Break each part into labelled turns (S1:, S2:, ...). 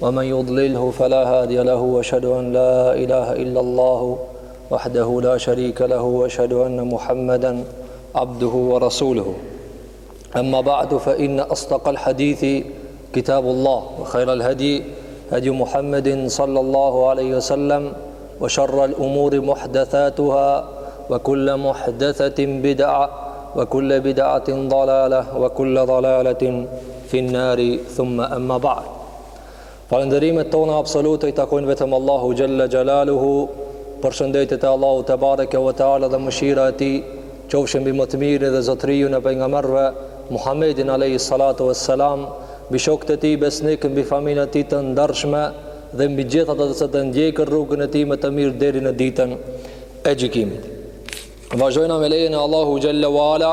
S1: ومن يضلله فلا هادي له واشهد أن لا إله إلا الله وحده لا شريك له واشهد ان محمدا عبده ورسوله اما بعد فان اصدق الحديث كتاب الله وخير الهدي هدي محمد صلى الله عليه وسلم وشر الامور محدثاتها وكل محدثه بدعه وكل بدعه ضلاله وكل ضلاله في النار ثم اما بعد Falënderimet tona absolute i takojnë vetëm Allahut Xhelle Xhelaluhu Përshëndetjet e Allahut tebareke ve teala dhe mëshira e tij Qofshin mbi më të mirin dhe zotëriun e pejgamberëve Muhammedin Alejhi Salatu ve Selam Mbi shokët e tij besnik mbi familjen e tij të ndershme Dhe mbi gjithë ata të cilët ndjekin rrugën e tij më të mirë deri në ditën e gjykimit Vazhdojna me lejen e Allahut Xhelle ve ala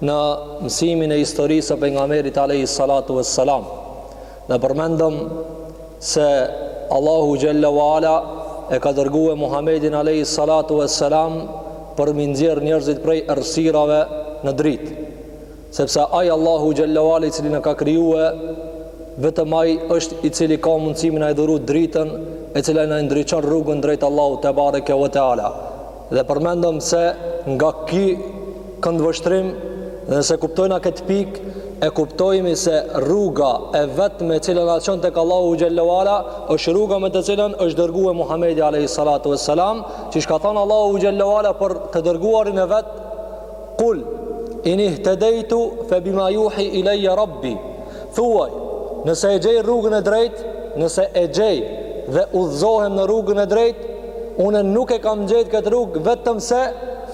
S1: në mësimin e historisë së pejgamberit Alejhi Salatu ve Selam dhe përmendëm se Allahu Xhelle ve ala e ka dërgue Muhammedin Alejhi Salatu ve Selam për m'i nxjerrë njerëzit prej errësirave në dritë Sepse Ai Allahu Xhelle ve ala i cili na ka krijue, vetëm Ai është i cili ka mundësi me na e dhuru dritën e cila na e ndriçon rrugën drejt Allahut tebareke ve teala. Dhe përmendëm se nga ky këndvështrim dhe nëse kuptojna këtë pikë e kuptojmi se rruga e vetme e cila na çon tek Allahu Xhelle ve ala është rruga me të cilën është dërgue Muhamedi alejhi salatu vesselam, siç ka thanë Allahu Xhelle ve ala për të dërguarin e vet Kul, in ihtedejtu fe bima juhi ilejje rabbi. Thuaj, nëse e gjej rrugën e drejtë, nëse e gjej dhe udhzohem në rrugën e drejtë, unë nuk e kam gjet këtë rrugë vetëm se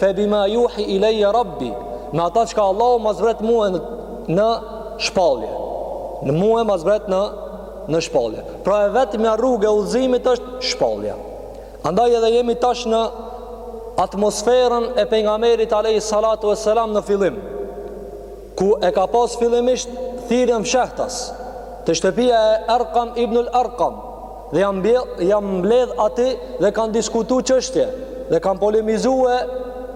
S1: fe bima juhi ilejje rabbi. Me ata çka Allahu ma zbret mue në, në shpallje. Mue ma zbret në, në shpallje. Pra e vetmja rrugë e udhzimit është shpallja. Andaj edhe jemi tash në atmosferën e pejgamberit alayhi salatu vesselam në fillim, ku e ka pas fillimisht thirrjen fshehtas te shtëpia e Arqam ibn al-Arqam dhe jan, jan mbledh aty dhe kanë diskutu çështje dhe kanë polemizue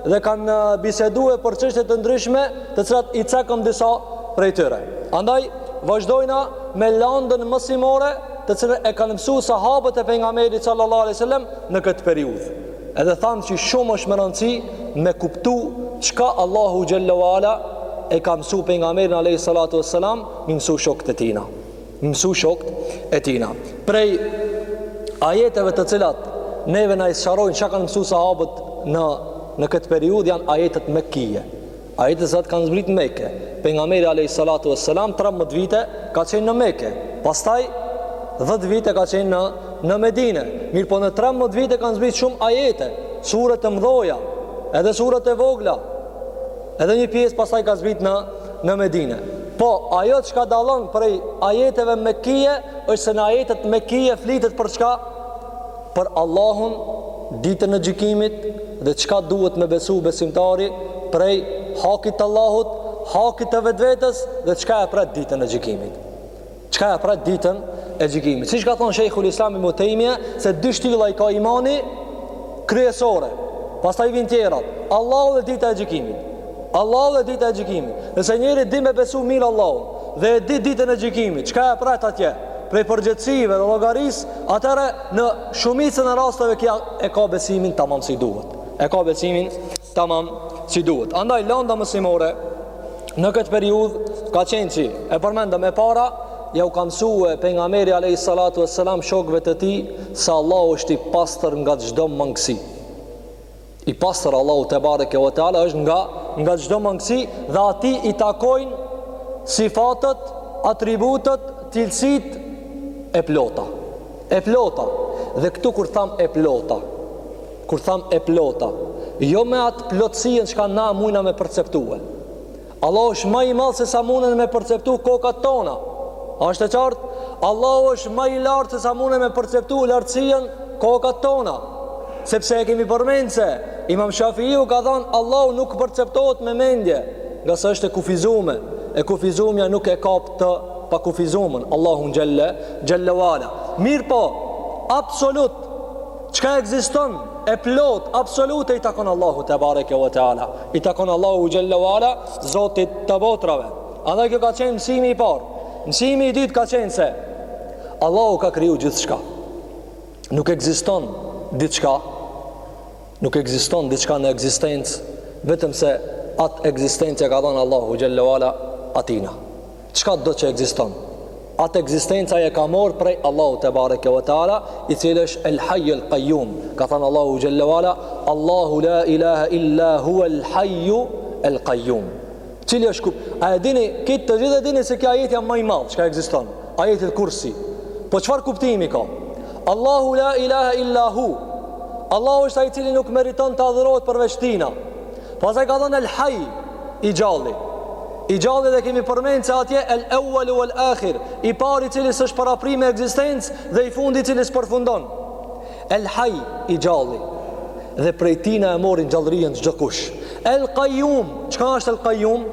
S1: dhe kanë bisedue për çështje të ndryshme, të cilat i cekëm disa prej tyre. Andaj vazhdojna me landën mësimore të cilën e kanë mësu sahabët e pejgamberit sallallahu alaihi wasallam në këtë periudhë. Edhe thamë që shumë është me randësi me kuptu çka Allahu Xhelle ve ala e ka mësu pejgamberin Alejhi Salatu ve Selam m'i mësu shokët e tina m'i mësu shokët e tina prej ajeteve të cilat neve na i sqarojnë çka kanë mësu sahabët në, në këtë periudhë janë ajetet mekkije Ajetet cilat kanë zbrit në Mekë, pejgamberi alayhi salatu vesselam 13 vite ka qenë në Mekë, pastaj 10 vite ka qenë në në Medinë. Mirpo në 13 vite kanë zbrit shumë ajete, suret e mdhaja, edhe suret e vogla. Edhe një pjesë pastaj ka zbrit në në Medinë. Po, ajo çka dallon prej ajeteve mekkie është se në ajetet mekkie flitet për çka? për Allahun ditën e gjykimit dhe çka duhet me besu besimtari prej hakit të Allahut, hakit të vetvetes dhe çka e pret ditën e gjykimit. Çka e pret ditën e gjykimit. Siç ka thënë Sheikhul Islam Ibn Taymiyyah se dy shtylla i ka imani kryesore. Pastaj vin tjerat. Allahu dhe dita e gjykimit. Allahu dhe dita e gjykimit. Nëse njeri di me besu mirë Allahun dhe e di ditën e gjykimit, çka e pret atje? Prej përgjegjësive dhe llogarisë Atëherë në shumicën e rasteve ky e ka besimin tamam si duhet. E ka besimin tamam si duhet. Andaj landa mësimore në këtë periudhë ka qenë si e përmendëm e para ja u ka mësue Pejgamberi alejhi salatu ve selam shokëve të tij se Allah është i pastër nga çdo mangësi I pastër Allahu tebareke ve teala është nga nga çdo mangësi dhe atij i takojnë sifatet, atributet, cilësitë e plota. E plota. Dhe këtu kur tham e plota, kur tham e plota, jo me atë plotësien çka na mujna me perceptue. Allahu është ma i madh se sa mundën me perceptu kokat tona. A është e qartë? Allahu është ma i lartë se sa mundën me perceptu lartësien kokat tona. Sepse e kemi përmend se Imam Shafiu ka thanë Allahu nuk perceptohet me mendje, ngase është e kufizume. E kufizumja nuk e kap të pakufizumen. Allahu xhelle ve ala. Mirëpo, absolut Çka ekziston e plotë, absolute i takon Allahut tebareke ve teala. I takon Allahut xhelle ve ala, Zotit të botëve. Andaj kjo ka qenë mësimi i parë. Mësimi i dytë ka qenë se Allahu ka kriju gjithçka. Nuk ekziston diçka. Nuk ekziston diçka në ekzistencë vetëm se atë ekzistencë ia ka dhanë Allahu xhelle ve ala atina. Çkado që ekziston, atë ekzistencë ai e ka marrë prej Allahut tebareke ve teala, i cili është El Hayy El Qayyum. Ka thanë Allahu xhelle ve ala, Allahu la ilaha illa huwa El Hayy El Qayyum. Cili është kup? A e dini, këtë të gjithë e dini se kjo ajet është ma i madh, çka ekziston. Ajeti Kursi. Po çfarë kuptimi ka? Allahu la ilaha illa hu. Allahu është ai i cili nuk meriton të adhurohet përveç Tina. Po pastaj ka thënë El Hayy i gjalli i gjalli dhe kemi përmenë se atje el ewellu el akhir i pari cili s'është paraprimë me ekzistencë dhe i fundi cili s'përfundon el haj i gjalli dhe prej tina e morin gjallrien çdokush el kajum çka është el kajum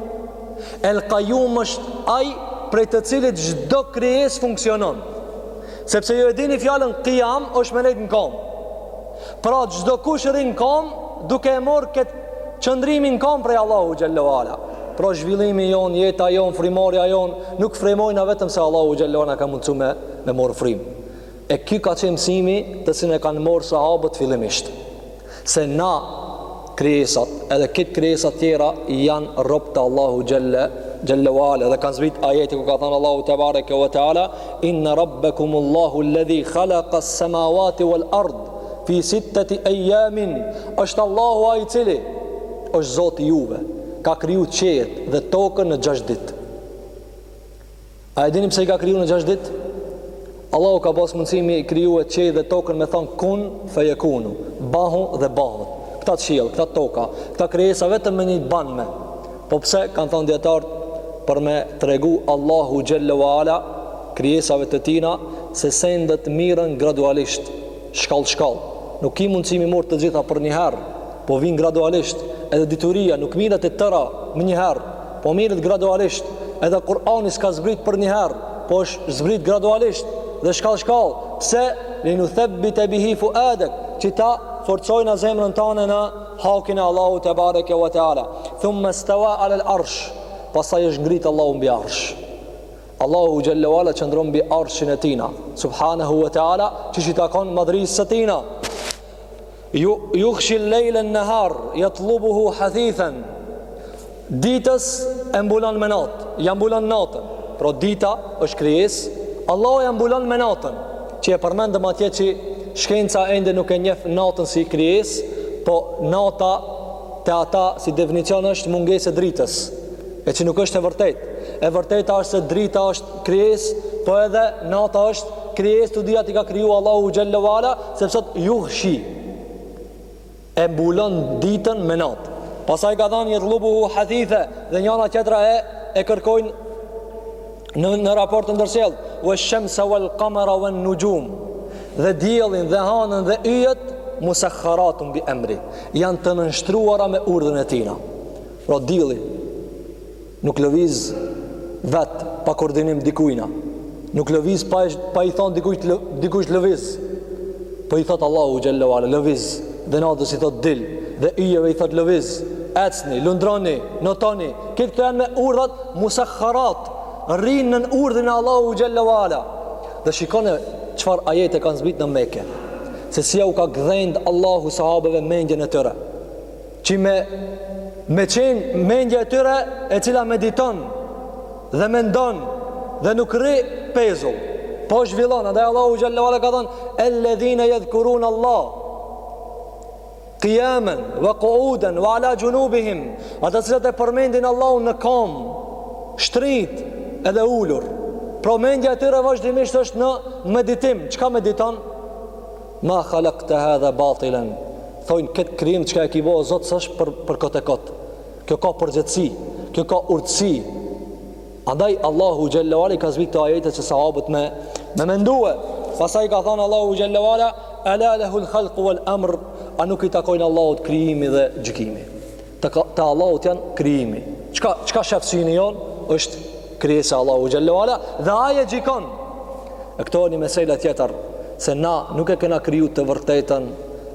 S1: el kajum është ai prej të cilit çdo krijesë funksionon sepse ju e dini fjalën kijam është me nejtë në kom pra çdokush rri në kom duke e morë këtë Qëndrimin kam prej Allahu xhelle ve ala. Pra zhvillimi jonë, jeta jonë, frymarrja jonë, nuk frymojna vetëm se Allahu xhelle ve ala ka mundsu me, me marrë frymë. E ky ka qenë mësimi të cilën e kanë marrë sahabët fillimisht. Se na krijesat, edhe këto krijesat tjera janë rob të Allahu xhelle, xhelle ve ala. Dhe kanë zbrit ajeti ku ka thënë Allahu Tebareke Ve Teala, Inna Rabbekum Allahu Alledhi Khalaka Samawati Wal Ardë, fi sittati ejamin është Allahu ai i cili është Zoti juve ka kriju qiejt dhe tokën në 6 ditë a e dini pse i ka kriju në 6 ditë Allahu ka pas mundësi mi kriju edhe qiejt dhe tokën me thanë kun fejekunu bahu dhe bahet këta qiell, këta toka këta krejesa vetëm me një banme po pse kanë thanë dijetarët për me tregu Allahu xhelle ve ala krijesave të tina se sendet mirren gradualisht shkallë shkallë. Nuk ki mundësi mi marrë të gjitha për një herë, po vijnë gradualisht, edhe dituria nuk mirret e tëra me një herë, po mirret gradualisht, edhe Kur'ani s'ka zbrit për një herë, po është zbrit gradualisht dhe shkallë shkallë, se linuthebbite bihi fuadek, që ta forcojna zemrën tane në hakin e Allahu tebareke ve teala. Thumme steva alel arsh, pastaj është ngritë Allahu mbi arsh. Allahu xhelle ve ala qëndron mbi arshin e tina, subhanahu wa taala, qysh i takon madhërisë së tina. Ju yughshi al-layla an-nahar yatlubuhu hathithan. Ditën e mbulon me natë, ja mbulon natën. Pra dita është krijesë, Allahu ja mbulon me natën, që e përmendëm atje që shkenca ende nuk e njeh natën si krijesë, po nata te ata si definicion është mungesë e dritës, e që nuk është e vërtetë. E vërteta është se drita është krijesë, po edhe nata është krijesë, të dyja i ka krijuar Allahu xhelle ve ala, sepse thot yughshi e mbulon ditën me natë. Pastaj ka thënë yatlubuhu hathitha dhe njëra tjetrën e kërkojnë në në raport të ndërsjell wa shamsa wal qamara wan nujum dhe diellin dhe hanën dhe yjet musakharatun bi amri janë të nënshtruara me urdhrin e tijna pra dielli nuk lëviz vet pa koordinim dikujna nuk lëviz pa pa i thon dikuj lë, dikush lëviz po i thot Allahu xhelle ve ala lëviz dhe natës i thot dil dhe yjeve i thot lëviz ecni lundroni notoni Kë këto janë me urdhat musakharat, rrinë nën urdhrin e Allahu xhelle ve ala. Dhe shikone çfarë ajete kanë zbrit në Meke, se si ja u ka gdhend Allahu sahabeve mendjen e tyre, që me, me qenë mendje e tyre e cila mediton dhe mendon dhe nuk rri pezull, po zhvillon, andaj Allahu xhelle ve ala ka thonë, elledhine jedhkurun Allah, Qiyamen, wa qu'udan, wa ala junubihim, ata të cilët e përmendin Allahun në kam, shtrit edhe ulur. Pra mendja e tyre vazhdimisht është në meditim. Çka mediton? Ma khalaqta hadha batilan. Thoin kët krim çka e ki bo Zot s'osht për për kot e kot. Kjo ka përgjithësi, kjo ka urtësi. Andaj Allahu xhallahu ala ka zbrit ajete që sahabët me me mendue. Pastaj ka thënë Allahu xhallahu ala ala lahu al-khalq wal-amr, a nuk i takojnë Allahut krijimi dhe gjykimi. Të, të Allahut janë krijimi. Çka çka shef syni jon është krijesa Allahu xhallahu ala dhe ai e gjykon. E këtu një mesele tjetër se na nuk e kena kriju vetveten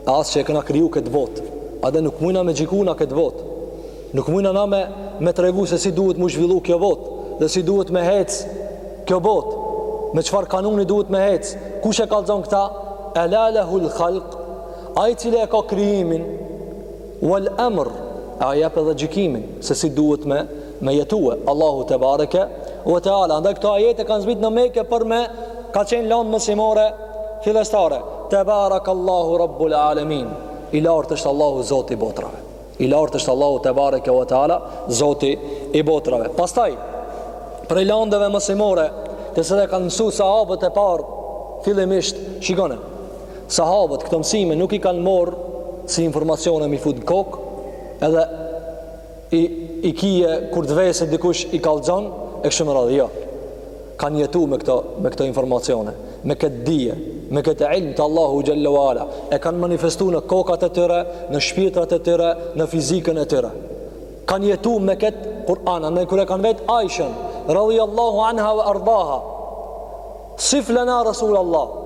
S1: as që e kena kriju këtë botë. Andaj nuk mujna me gjyku na këtë botë. Nuk mujna na me, me tregu se si duhet m'u zhvillu kjo botë, dhe si duhet me hec kjo bot, me çfarë kanuni duhet me hec, kush e kallzon këta, ela lehul khalq, ai cili e ka krijimin, uel emr, ai jep edhe gjykimin, se si duhet me, me jetue, Allahu tebareke ue teala, andaj këto ajete kanë zbrit në Mekë për me, ka qenë landë mësimore, fillestare, tebarak Allahu rabbul alemin, i lartë është Allahu zoti i botrave. I lartë është Allahu tebareke ve teala, Zoti i botrave. Pastaj prej landeve mësimore, të cilat kanë mësuar sahabët e parë fillimisht, shikoni. Sahabët këto mësime nuk i kanë marr si informacione m'i fut n'kokë, edhe i i ki kur të vetë dikush i kallzon e kështu me radhë. Jo. kanë jetu me këto, me këto informacione, me këtë dije, me këtë ilm të Allahu xhelle ue ala, e kanë manifestu në kokat e tyre, në shpirtrat e tyre, në fizikën e tyre. Kanë jetu me këtë Kur'an, andaj kur e kanë vet Ajshën, radhi Allahu anha ve ardaha, sif lena Rasulallah,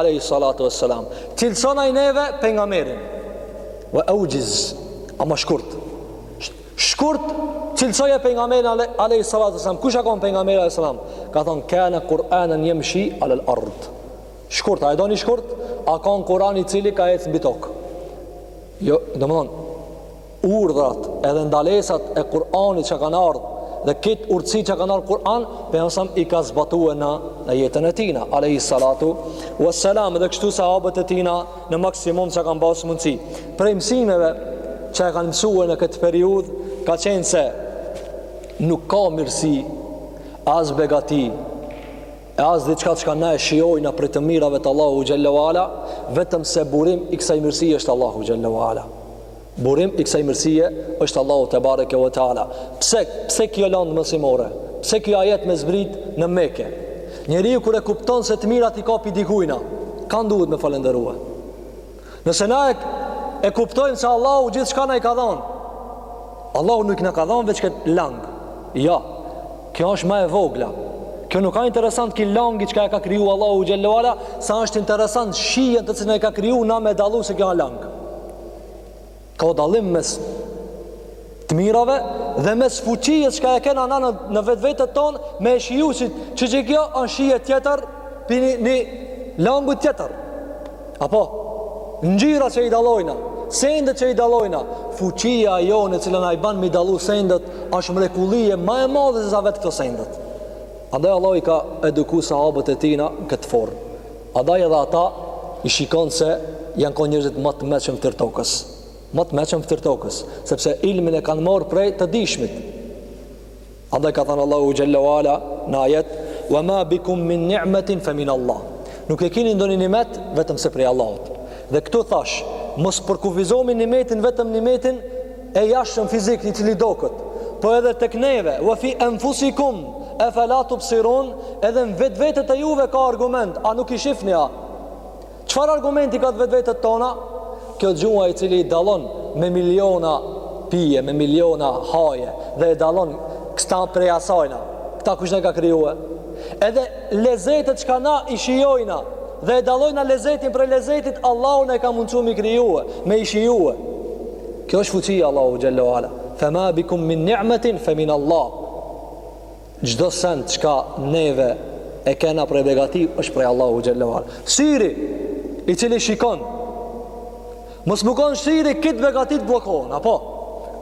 S1: alejhi salatu ue selam, cilësona neve pejgamberin, ve euxhiz, ama shkurt, Shkurt, cilësoje pejgamberin ale, alejhi salatu ue selam. Kush a konë pejgamberi alejhi selam? Ka thonë, kane Kur'anen jemshi alel ard. Shkurt, a e doni shkurt? A konë Kur'an i cili ka ec mbi tokë? Jo, domethonë, urdhrat edhe ndalesat e Kur'anit që kanë ardhë dhe këto urtësi që kanë ardhë n'Kur'an, pejgamberi i ka zbatue në, në jetën e tina, alejhi salatu ue selam edhe kështu sahabët e tina, në maksimum çka kanë pasë mundësi. Prej mësimeve që e kanë mësue në këtë periudhë, ka qenë se nuk ka mirësi, as begati, e as diçka çka na e shijojna prej të mirave të Allahu xhelle ue ala, vetëm se burim i kësaj mirësi është Allahu xhelle ue ala. Burim i kësaj mirësie është Allahu tebareke ve teala. Pse pse kjo landë mësimore? Pse kjo ajet me zbrit në Mekë? Njeriu kur e kupton se të mirat i ka pi dikujna, kan duhet me falënderue. Nëse na e, e kuptojmë se Allahu gjithçka na i ka dhanë, Allahu nuk na ka dhanë veç këtë lang. Ja, jo, kjo është ma e vogla. Kjo nuk a interesant ki langi çka e ka kriju Allahu xhelle ve ala, sa është interesant shijen të cilën e ka kriju na me dallu se kjo është lang. Ka dallim mes të mirave dhe mes fuqisë çka e kena na në, në vetvetet tonë me e shiju që që që kjo është shije tjetër prej një, një langut tjetër. Apo, ngjyra që i dallojna, sendet që i dallojna, fuqia jonë cila na i ban m'i dallu sendet, është mrekulli ma e madhe se sa vetë këto sendet. Andaj Allahu i ka eduku sahabët e tij në këtë formë. Andaj edhe ata i shikon se janë kon njerëzit ma të meçëm n'fytyrë t'tokës. Ma të meçëm n'fytyrë t'tokës, sepse ilmin e kanë marrë prej të dijshmit. Andaj ka thënë Allahu xhelle ve ala në ajet: "Wa ma bikum min ni'matin fa min Allah." Nuk e kini ndonjë nimet vetëm se prej Allahut. Dhe këtu thash, mos përkufizomi nimetin vetëm nimetin e jashtëm fizik i cili doket po edhe tek neve wa fi anfusikum afala tubsirun edhe në vetvetet e juve ka argument a nuk i shifni a çfarë argumenti ka te vetvetet tona kjo gjuha i cili i dallon me miliona pije me miliona haje dhe e dallon këta prej asajna këta kush na ka krijue edhe lezetet çka na i shijojna dhe e dallojna lezetin prej lezetit Allahu na e ka mundsu m'i krijue me i shijue Kjo është fuqia Allahu xhelle ve ala. Fama bikum min ni'matin fa min Allah. Çdo send çka neve e kena prej begative është prej Allahu xhelle ve ala. Syri i cili shikon mos me kon syri krejt begatitë bllokohen, a po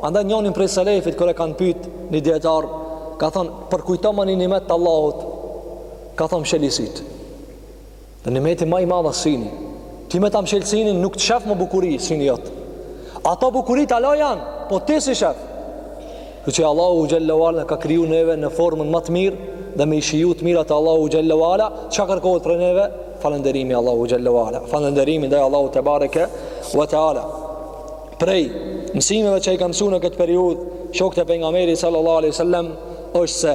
S1: andaj njonin prej selefit kur e kanë pyet ni dijetar ka thon përkujtoma ni nimet të Allahut ka thon msheli sytë Dhe nimeti ma i madh është syni. Ti me ta mshel synin nuk të shef mo bukuri syni jot. Ato bukuri ta la janë, po ti si shef. Kjo që Allahu xhelle ve ala ka kriju neve në formën më të mirë dhe me i shiju të mirat e Allahu xhelle ve ala, çka kërkohet prej neve? Falënderimi Allahu xhelle ve ala. Falënderimi ndaj Allahu tebareke ve teala. Prej mësimeve që i ka mësu në këtë periudhë shokët e pejgamberit sallallahu alaihi wasallam është se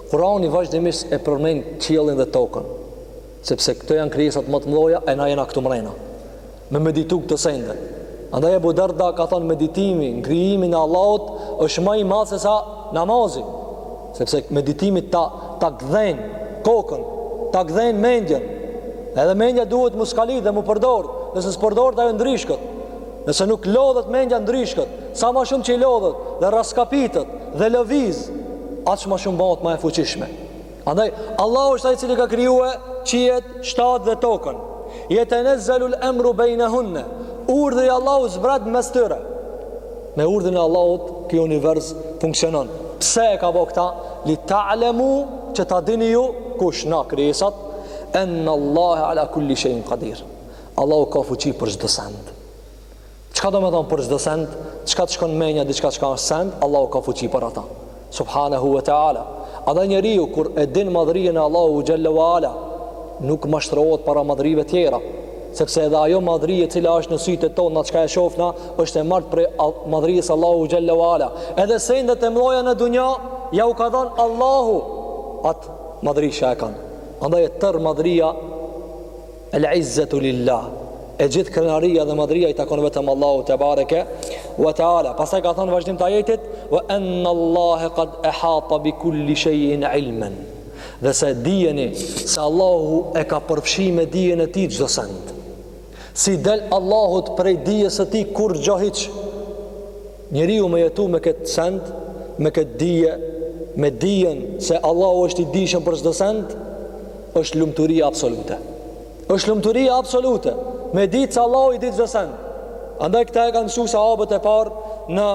S1: Kurani vazhdimisht e përmend qiellin dhe tokën, sepse këto janë krijesat ma të mdhaja e na jena këtu mrena. Me meditu këto sende. Andaj Abu Darda ka thanë meditimi në krijimin e Allahut është ma i madh se sa namazi, sepse meditimi ta ta gdhen kokën, ta gdhen mendjen. Edhe mendja duhet mu skalit dhe mu përdor, nëse s'përdoret ajo ndryshket. Nëse nuk lodhet mendja ndryshket, Sa ma shumë që lodhet dhe rraskapitet dhe lëviz, aq ma shumë bohet ma e fuqishme. Andaj, Allahu është ai i cili ka krijue qiejt shtatë dhe tokën. Jetenezzelul emru bejnehunne. Urdhni i Allahut zbret mes tyre. Me urdhnin e Allahut ky univers funksionon. Pse e ka bo këta? Li ta'lemu që ta dini ju kush na krijesat enn Allahe ala kulli shay'in qadir. Allahu ka fuqi për çdo send. Çka domethonë për çdo send, çka të shkon menja diçka çka është send, Allahu ka fuqi për ata. Subhanahu wa ta'ala. A dhe njeriu kur e din madhërien e Allahu gjellë wa ala, nuk mashtrohet para madhërive tjera, sepse edhe ajo madhëri e cila është në sytë tonë, na çka e shofna, është e marrtë prej madhëries Allahu gjellë wa ala. Edhe sendet e mdhaja në dunja, jau ka dhanë Allahu atë madhëri që e kanë. Andaj e tërë madhëria El izzetu lillah, e gjithë krenaria dhe madhria i takon vetëm Allahut tebareke ve teala. Pastaj ka thanë n'vazhdim të ajetit, "Wa anna Allaha qad ahata bi kulli shay'in ilman." Dhe se dijeni se Allahu e ka përfshirë me dijen e tij çdo send. S'i del Allahut prej dijes së tij kurgjo hiç. Njeriu me jetu me këtë send, me këtë dije, me dijen se Allahu është i dijshëm për çdo send, është lumturia absolute. Është lumturia absolute me ditë se Allahu i din çdo send. Andaj këta e ka mësu sahabët e parë në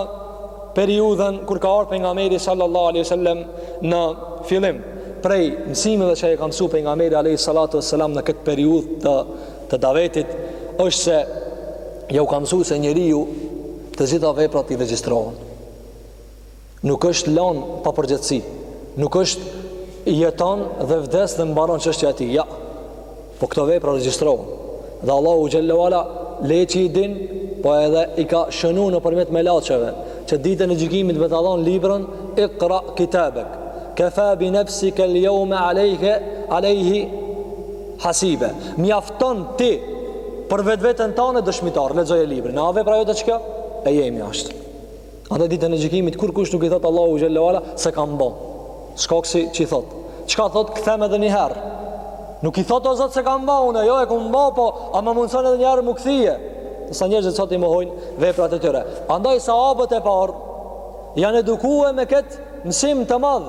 S1: periudhën kur ka ardh pejgamberi sallallahu alaihi wasallam në fillim prej mësimeve që e ka mësu pejgamberi alaihi salatu wasallam në këtë periudhë të të davetit është se jau ka mësu se njeriu Të gjitha veprat i regjistrohen. Nuk është lan pa përgjegjësi. Nuk është jeton dhe vdes dhe mbaron çështja e tij. Ja. Po këto vepra regjistrohen. Dhe Allahu xhallahu ala le që i din, po edhe i ka shënu nëpërmjet melaqeve, që ditën e gjykimit me ta dhonë librin Iqra kitabek. Kafa bi nafsika al-yawma alayka alayhi Hasibe, mjafton ti për vetveten tane dëshmitar, lexoje librin. A vepra jote qikjo? E jemi ashtë. Andaj ditën e gjykimit kurkush nuk i thot Allahu xhallahu ala s'e kam bo. Shka s'i thot. Çka thot kthem edhe një herë. Nuk i thot o Zot s'e kam bo unë, jo e kam bo, po a ma mundson edhe një herë m'u kthy. Ndërsa njerëzit sot i mohojnë veprat e tyre. Andaj sahabët e parë janë edukue me ket mësim të madh.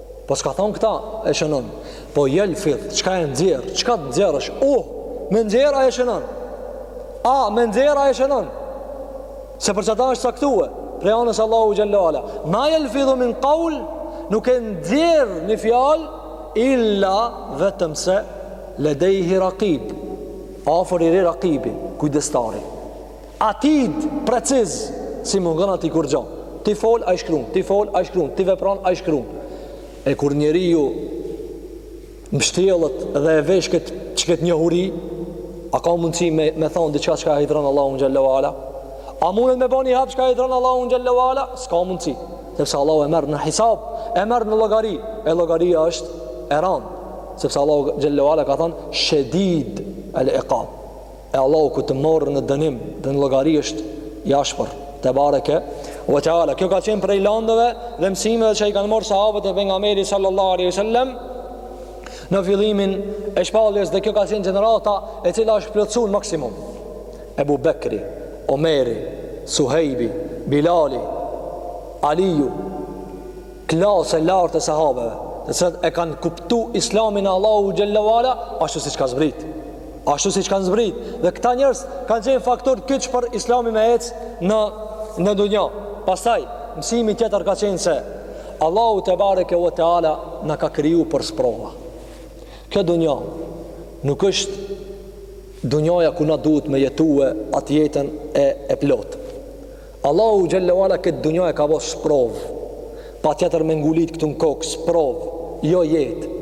S1: Po çka thon, këta e shënon. Po jelfidhu, çka e nxjerr? Çka të nxjerrësh? Uh, me nxjerr a e shënon. A me nxjerr a e shënon. Se për qata është saktue, prej anës Allahut xhelle ue ala. Ma jelfidhu min kaul, nuk e nxjerr një fjalë illa vetëm se ledejhi rakib. Afër i rri rakibi, kujdestari. Atid preciz s'i mungon atij kurgjo ti fol ai shkrun ti fol ai shkrun ti vepron ai shkrun e kur njeriu mështjellet dhe e vesh këtë qekët njohuri a ka mundësi me, me thonë diçka çka e hidhëron Allahun xhelle ue ala a mundet me ba ni hap çka e hidhëron Allahun xhelle ue ala s'ka mundësi sepse Allahu e merr në hisab e merr në llogari e llogaria është e randë sepse Allahu xhelle ue ala ka thonë shedid el e e Allahu kur të morrë në dënim dhe në llogari është i ashpër tebareke ve teala kjo ka qenë prej landëve dhe mësimeve që i kanë marrë sahabët e pejgamberit sallallahu alaihi wasallam në fillimin e shpalljes dhe kjo ka qenë gjenerata e cila është plotësuar maksimum Ebu Bekri Omeri Suhejbi Bilali Aliju klasë e lartë e sahabëve të cilët e kanë kuptu islamin e Allahut xhelle ue ala ashtu siç ka zbrit Ashtu siç kanë zbrit dhe këta njerëz kanë qenë faktor kyç për Islamin me ec në në dunja. Pastaj mësimi tjetër ka qenë se Allahu tebareke ve teala na ka kriju për sprova. Kjo dunja nuk është dunjaja ku na duhet me jetue atë jetën e e plotë. Allahu xhelle ue ala këtë dunja e ka bo sprovë patjetër me ngulit këtu në kokë sprovë jo jetë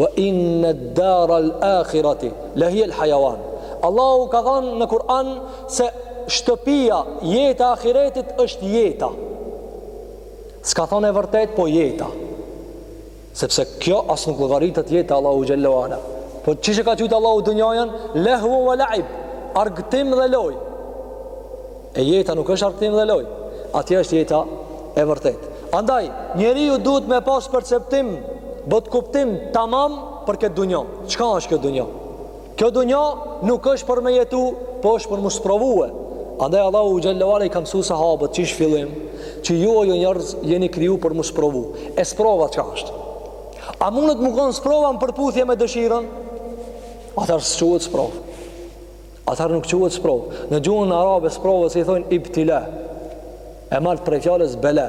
S1: wa inna dar al akhirati la hiya al hayawan Allahu ka thënë në Kur'an se shtëpia jeta e ahiretit është jeta s'ka thënë e vërtetë po jeta Sepse kjo as nuk llogaritet jetë te Allahu xhelle ue ala. Po qysh e ka qujt Allahu dunjanë, lehwun wa laib, argëtim dhe lojë. E jeta nuk është argëtim dhe lojë. Atje është jeta e vërtetë. Andaj, njeriu duhet me pas perceptim, botëkuptim tamam për këtë dunja. Çka është kjo dunja? Kjo dunja nuk është për me jetu, po është për m'u sprovue. Andaj Allahu xhelle ue ala i ka mësu sahabët qysh fillim, që ju o ju njerëz jeni kriju për m'u sprovu. E sprova çka është? A mundet me konë sprova në përputhje me dëshirën? Atëherë s'quhet sprovë. Atëherë nuk quhet sprovë. Në gjuhën arabe sprovës i thonë ibtila. E marrtë prej fjalës bela.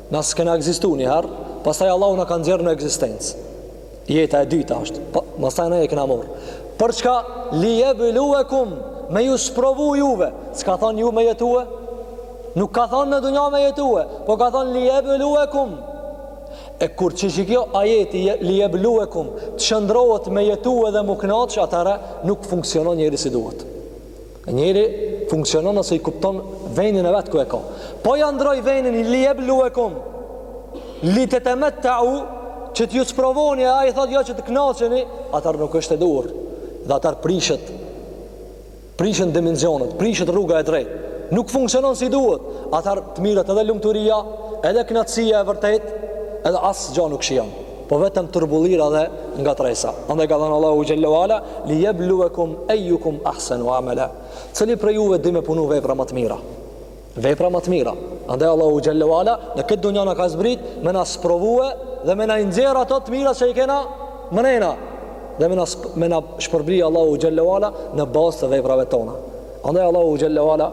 S1: Na s'kena ekzistu niherë, pastaj Allahu na ka nxjerrë në ekzistencë. Jeta e dytë është, pastaj ne e kena morë. Për çka lijebluekum, me ju sprovu juve, s'ka thonë ju me jetue? Nuk ka thonë në dunja me jetue, po ka thonë lijebluekum. E kur që që kjo ajeti lijebluekum të shndërrohet me jetue dhe m'u knaq, atëherë nuk funksionon njeri si duhet. Njeri funksionon nëse e kupton venin e vet ku e ka. Po ja ndrroj venin lijebluekum. Li tetemetteu që t'ju sprovoni e ai thotë jo që të kënaqeni, atëherë nuk është e duhur. Dhe atëherë prishet, prishen dimensionet, prishet rruga e drejtë. Nuk funksionon si duhet. Atëherë të mirat edhe lumturia, edhe kënaqësia e vërtetë, edhe asgjë nuk shijon. po vetëm turbullira dhe ngatërresa. Andaj ka thënë Allahu xhalla wa ala li yabluwakum ayyukum ahsanu amala. Cili prej juve di me punu vepra më të mira? Vepra më të mira. Andaj Allahu xhalla wa ala në këtë dunja na ka zbrit me na sprovue dhe me na nxjerr ato të mira që i kena mrena dhe me na me na shpërbly Allahu xhalla wa ala në bazë të veprave tona. Andaj Allahu xhalla wa ala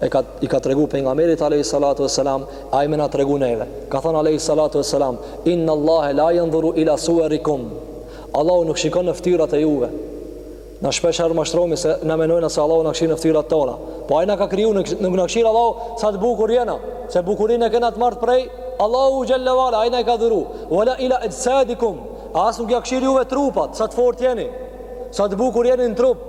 S1: e ka i ka tregu pejgamberit alayhi salatu wasalam ai me na tregu neve ka thonë alayhi salatu wasalam inna allah la yanzuru ila suwarikum allahu nuk shikon në ftyrat e juve na shpeshherë mashtrohemi se na menojna se allahu na kshir në ftyrat tona po ai na ka kriju nuk nuk na kshir allahu sa të bukur jena se bukurinë e kena të marrë prej allahu jalla wa ala ai na e ka dhuru wala ila ajsadikum as nuk ja kshir juve trupat sa të fortë jeni sa të bukur jeni në trup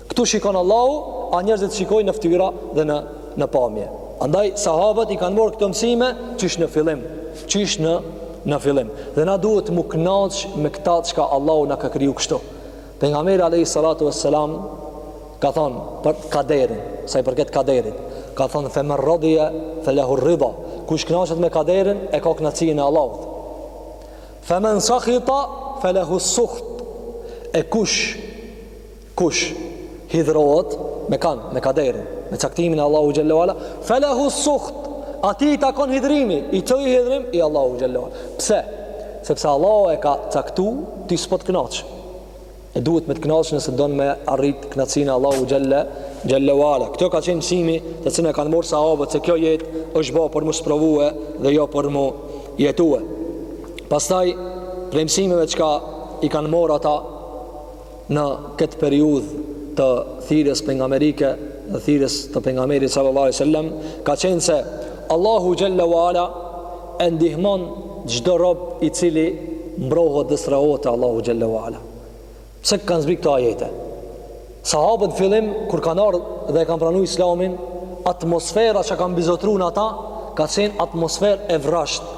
S1: Këtu shikon Allahu, a njerëzit shikojnë në ftyra dhe në në pamje. Andaj sahabët i kanë marrë këto mësime qysh në fillim, qysh në në fillim. Dhe na duhet m'u knaq me këta çka Allahu na ka kriju kështu. Pejgamberi alayhi salatu vesselam ka thënë për kaderin, sa i përket kaderit, ka thënë fe men radiya falahu rida. Kush kënaqet me kaderin e ka kënaqësinë e Allahut. We men sakhita falahu sukht. E kush Kush hidhrohet me kan, me kaderin, me caktimin e Allahut xhalla wa ala, falahu sukht. Ati i takon hidhrimi, i këti hidhrimi i Allahut xhalla wa ala. Pse? Sepse Allahu e ka caktu ti s'po t'knaq. E duhet me t'knaq nëse don me arrit kënaqësinë e Allahut xhalla xhalla wa ala. Kjo ka qenë mësimi të cilin e kanë marrë sahabët se kjo jetë është bo për mu sprovue dhe jo për mu jetue. Pastaj prej msimeve çka i kanë marrë ata Në këtë periudhë të thirrjes pejgamberike dhe thirrjes të pejgamberit sallallahu alaihi wasallam ka qenë se Allahu xhalla wa ala e ndihmon çdo rob i cili mbrohet dhe strehohet te Allahu xhalla wa ala. Pse kanë zbrit këto ajete? Sahabët në fillim kur kanë ardh dhe e kanë pranu Islamin, atmosfera që ka mbizotru n'ata ka qenë atmosferë e vrashtë,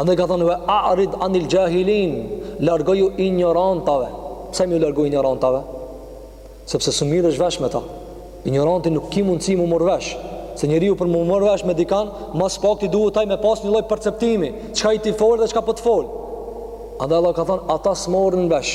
S1: Andaj ka thënë ve a'rid anil jahilin, largoju injorantave. Pse me ju largu injorantave? Sepse sun merresh vesh me ta. Injoranti nuk ki mundësi mu mor vesh, se njeriu për mu mor vesh me dikan, ma s'pakti duhet ai me pas një lloj perceptimi, çka je ti fol dhe çka po të fol. Andaj Allah ka thënë ata s'morrin vesh.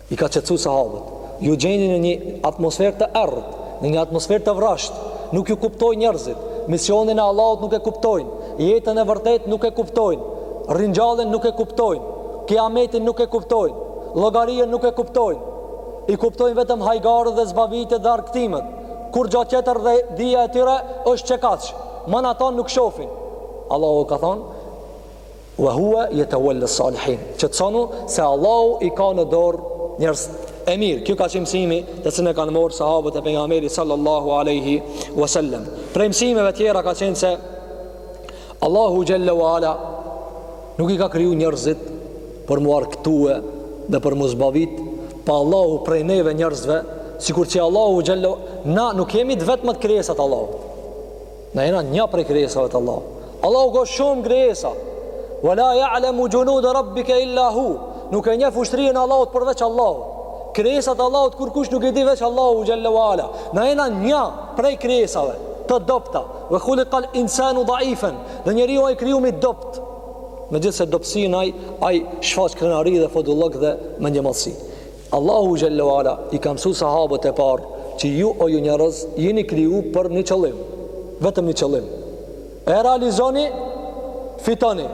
S1: I ka qetësu sahabët. Ju jeni në një atmosferë të errët, në një atmosferë të vrashtë, nuk ju kuptojnë njerëzit, misionin e Allahut nuk e kuptojnë, jetën e vërtetë nuk e kuptojnë, ringjalljen nuk e kuptojnë, kiametin nuk e kuptojnë, llogarinë nuk e kuptojnë. I kuptojnë vetëm hajgarët dhe zbavitjet dhe argëtimet. Kurgja tjetër dhe dija e tyre është qekaq. Ma anej ata nuk shofin. Allahu ka thonë, Wa huwa yatawalla as-salihin. Që të thonu se Allahu i ka në dorë njerëzit e mirë. Kjo ka qenë mësimi të cilën e kanë marrë sahabët e pejgamberit sallallahu alaihi wasallam. Prej mësimeve të tjera ka qenë se Allahu xhalla wala nuk i ka kriju njerëzit për mu argëtue dhe për mu zbavit pa Allahu prej neve njerëzve sikur që Allahu xhalla, na nuk jemi të vetmet krijesa t'Allahut Na jena nja prej krijesave të Allahut. Allahu ka shumë krijesa. Wala ya'lamu junud rabbika illa hu. Nuk e njeh ushtrinë e Allahut përveç Allahu. Krijesat e Allahut kurkush nuk e di veç Allahu xhalla wala. Na jena nja prej krijesave të dobta. Wa khuliqal insanu dha'ifan. Dhe njeriu a i krijum i dobt. Me gjithë at dobësi ai ai shfaq krenari dhe fodullok dhe mendjemadhsi. Allahu xhalla u ala i ka mësu sahabët e parë që ju o ju njerëz jeni kriju për një qëllim, vetëm një qëllim. E realizoni, fitoni.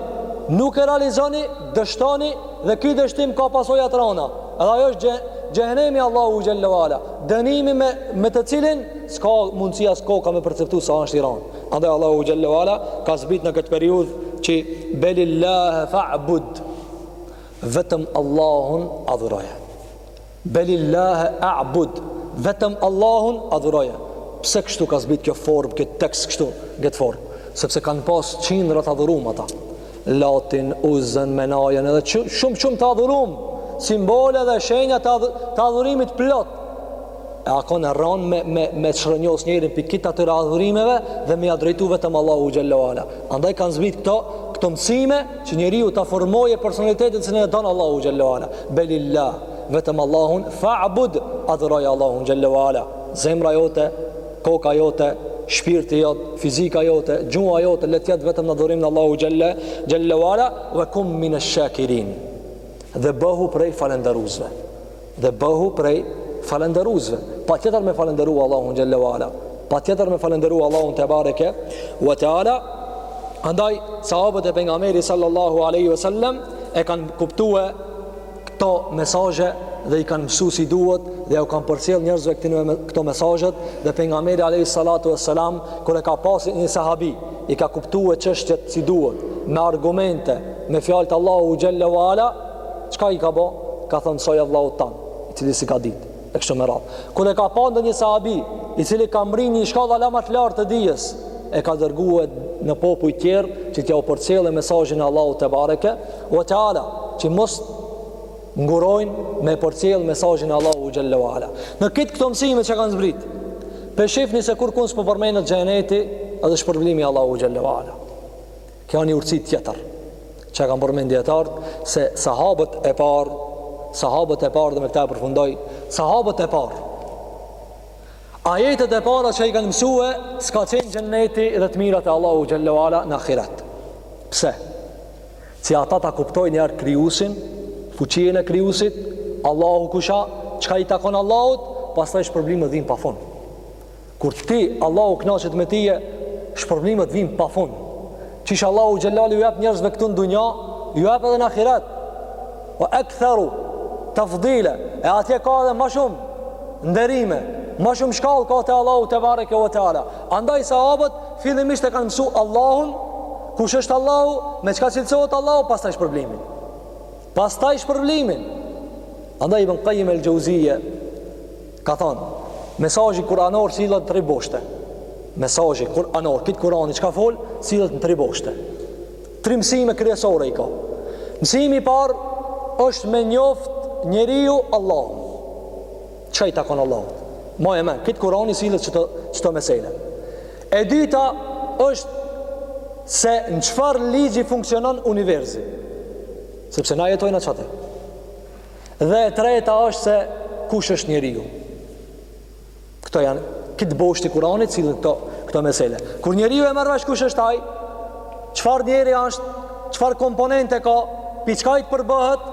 S1: Nuk e realizoni, dështoni dhe ky dështim ka pasoja të rana. Edhe ajo është xhehenemi i Allahut xhalla u ala, dënimi me me të cilin s'ka mundësi as koka me perceptu sa është i ran. Andaj Allahu xhalla u ala ka zbrit në këtë periudhë që belillah fa'bud vetëm Allahun adhuroje. Belillahe a'bud, vetëm Allahun adhuroje. Pse kështu ka zbit kjo formë, ky tekst kështu, n'këtë formë? Sepse kanë pas qindra t'adhurum ata. Latin, uzën, menaten edhe shumë shumë të adhurum, simbole dhe shenja të adhurimit plot. E a kon e rëndë me, me, me shrrënjos njerin pi krejt atyre adhurimeve dhe me ja drejtu vetëm Allahut xhele ve ala. Andaj kanë zbrit këto, këto mësime që njeriu ta formojë personalitetin cilin e don Allahu xhele ve ala. Belilla, vetëm Allahun, fa abud, adhuroje Allahun xhele ve ala. Zemra jote, koka jote, shpirti jot, fizika jote, gjua jote, le t'jet vetëm në adhurimin e Allahut xhele, xhele ve ala, ve kun minesh-shakirin. Dhe bëhu prej falënderuesve. Dhe bëhu prej falënderuesve. Patjetër me falënderu Allahun xhele ve ala. Patjetër me falënderu Allahun tebareke ve teala. Andaj sahabët e pejgamberit sallallahu alaihi wasallam e kanë kuptue këto mesazhe dhe i kanë mësu si duhet dhe jau kanë përcjell njerëzve këto këto mesazhe dhe pejgamberi alayhi salatu wassalam kur e ka pa se një sahabi i ka kuptue çështjet si duhet me argumente me fjalë t'Allahut xhele ve ala Çka i ka bo? Ka thënë msoja vllaut tand, i cili s'i ka ditë, e kështu me radhë. Kur e ka pa ndonjë sahabi, i cili ka mrri një shkallë ma t'lartë të dijes, e ka dërgue në popuj tjerë, që t'jau përcjellë mesazhin e Allahut tebareke ve teala, që mos ngurojnë me përcjellë mesazhin e Allahut xhele ve ala. Në krejt këto mësime që kanë zbritë, Pe shifni se kurkund s'po përmendet xheneti edhe shpërblimi i Allahut xhele ve ala. Kjo një urtësi tjetër që kanë përmend dijetarët se sahabët e parë, sahabët e parë dhe me këta e përfundoj, sahabët e parë. Ajetet e para që i kanë mësue, s'ka qenë xheneti dhe të mirat e Allahut xhele ve ala në ahiret. Pse? Që ata ta kuptojnë njëherë Krijuesin, fuqinë e Krijuesit, Allahu kush a, çka i takon Allahut, pastaj shpërblimet vijnë pa fund. Kur ti Allahu kënaqet me tije, shpërblimet vijnë pa fund. Qysh Allahu xhele ve ala ju jep njerëzve këtu në dunja, ju jep edhe në ahiret. Ve ektheru tefdila, e atje ka edhe ma shumë nderime, ma shumë shkallë ka te Allahu tebareke ve teala. Andaj sahabët fillimisht e kanë mësu Allahun, kush është Allahu, me çka cilësohet Allahu, pastaj shpërblimin. Pastaj shpërblimin. Andaj Ibn Qayyim el-Jauziyje ka thënë, mesazhi kuranor sillet në tri boshte. Mesazhi kuranor, krejt Kurani çka fol, sillet në tri boshte. Tri mësime kryesore i ka. Mësimi i parë është me njoft njeriu Allahun. Çka i takon Allahut? Më e më, krejt Kurani sillet qito qito mesele. E dyta është se në çfarë ligji funksionon universi. Sepse na jetojmë n'qatë. Dhe e treta është se kush është njeriu. Këto janë krejt boshti i Kur'anit sillet n'këto, këto mesele. Kur njeriu e merr vesh kush është ai, çfarë njeri është, çfarë komponente ka, pi çkajt përbëhet,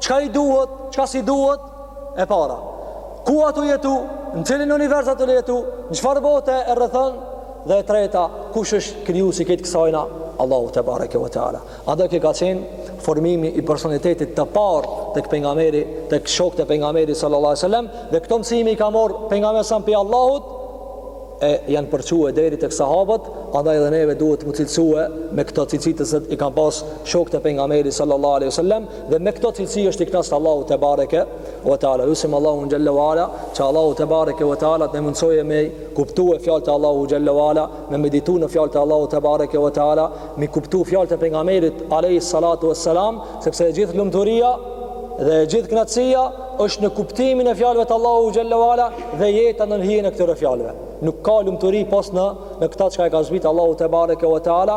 S1: Çka i duhet, çka si duhet, e para. Ku ashtu jetu, në cilin univers ashtu jetu, në çfarë bote e rrethon dhe e treta, kush është krijuesi i kët kësajna? Allahu te bareke ve teala. Andaj kjo ka qen formimi i personalitetit të parë tek pejgamberi, tek shokët e pejgamberit sallallahu alajhi wasallam dhe këto mësime i ka marr pejgamberi s.a. prej Allahut e janë përçue deri tek sahabët, andaj edhe neve duhet m'u cilësue me këto cilësi që i kanë pas shokët e pejgamberit sallallahu alajhi wasallam Dhe me këto cilësi është i kënaqur Allahu te bareke ve teala. Lusim Allahun xhalla wala, që Allahu te bareke ve teala t'na mundësojë me kuptue fjalët e Allahu xhalla wala, me meditu në fjalët e Allahu te bareke ve teala, me kuptu fjalët e pejgamberit alayhi salatu wassalam, sepse e gjithë lumturia dhe e gjithë kënaqësia është në kuptimin e fjalëve të Allahu xhalla wala dhe jeta në hijen e këtyre fjalëve. Nuk ka lumturi pos në në këtë çka e ka zbritur Allahu te bareke ve teala.